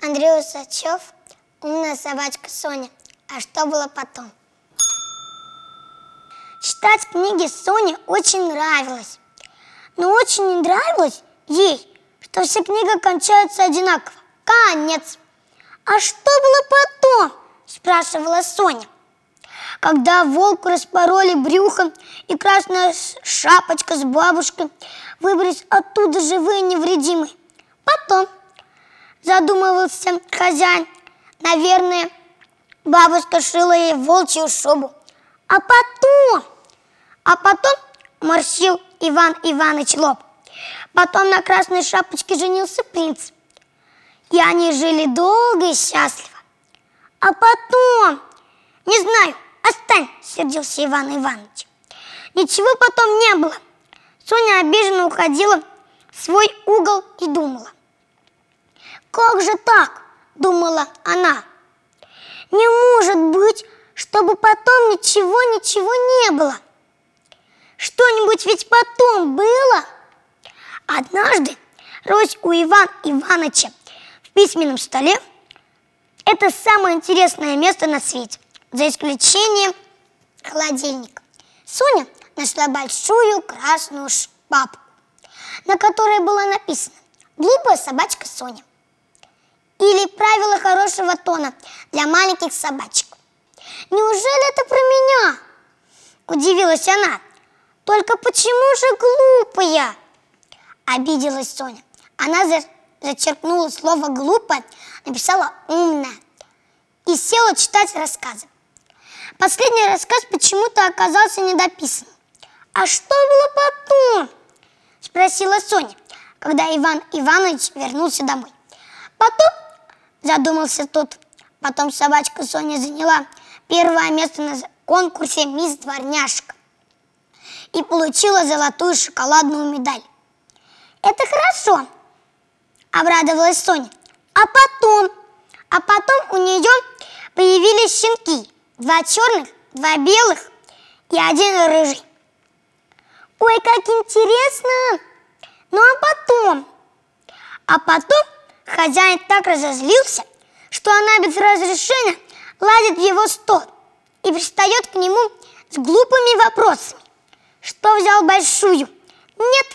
Андрей Усачев, умная собачка Соня. А что было потом? Читать книги Соне очень нравилось. Но очень не нравилось ей, что все книги кончаются одинаково. Конец. А что было потом? Спрашивала Соня. Когда волку распороли брюхо и красная шапочка с бабушкой выбрались оттуда живые невредимые. Потом задумывался хозяин. Наверное, бабушка шила ей волчью шубу. А потом, а потом морщил Иван Иванович лоб. Потом на красной шапочке женился принц. И они жили долго и счастливо. А потом, не знаю, Остань, сердился Иван Иванович. Ничего потом не было. Соня обиженно уходила в свой угол и думала. Как же так? Думала она. Не может быть, чтобы потом ничего-ничего не было. Что-нибудь ведь потом было? Однажды, роясь у Ивана Ивановича в письменном столе, это самое интересное место на свете за исключением холодильника. Соня нашла большую красную папку, на которой было написано «Глупая собачка Соня» или «Правила хорошего тона для маленьких собачек». «Неужели это про меня?» – удивилась она. «Только почему же глупая?» – обиделась Соня. Она зачеркнула слово «глупая», написала «умная» и села читать рассказы. Последний рассказ почему-то оказался недописан. «А что было потом?» – спросила Соня, когда Иван Иванович вернулся домой. «Потом?» – задумался тот. Потом собачка Соня заняла первое место на конкурсе «Мисс Дворняжка» и получила золотую шоколадную медаль. «Это хорошо!» – обрадовалась Соня. «А потом?» А потом у нее появились щенки – Два черных, два белых и один рыжий. Ой, как интересно! Ну а потом? А потом хозяин так разозлился, что она без разрешения лазит в его стол и пристает к нему с глупыми вопросами. Что взял большую? Нет,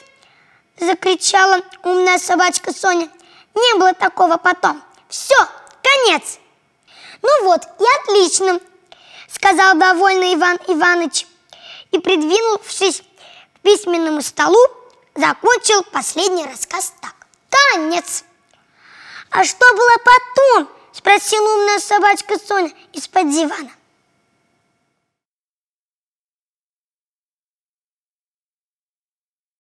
закричала умная собачка Соня. Не было такого потом. Все, конец. Ну вот, и отлично сказал довольный Иван Иванович и, придвинувшись к письменному столу, закончил последний рассказ так. Конец! А что было потом? Спросила умная собачка Соня из-под дивана.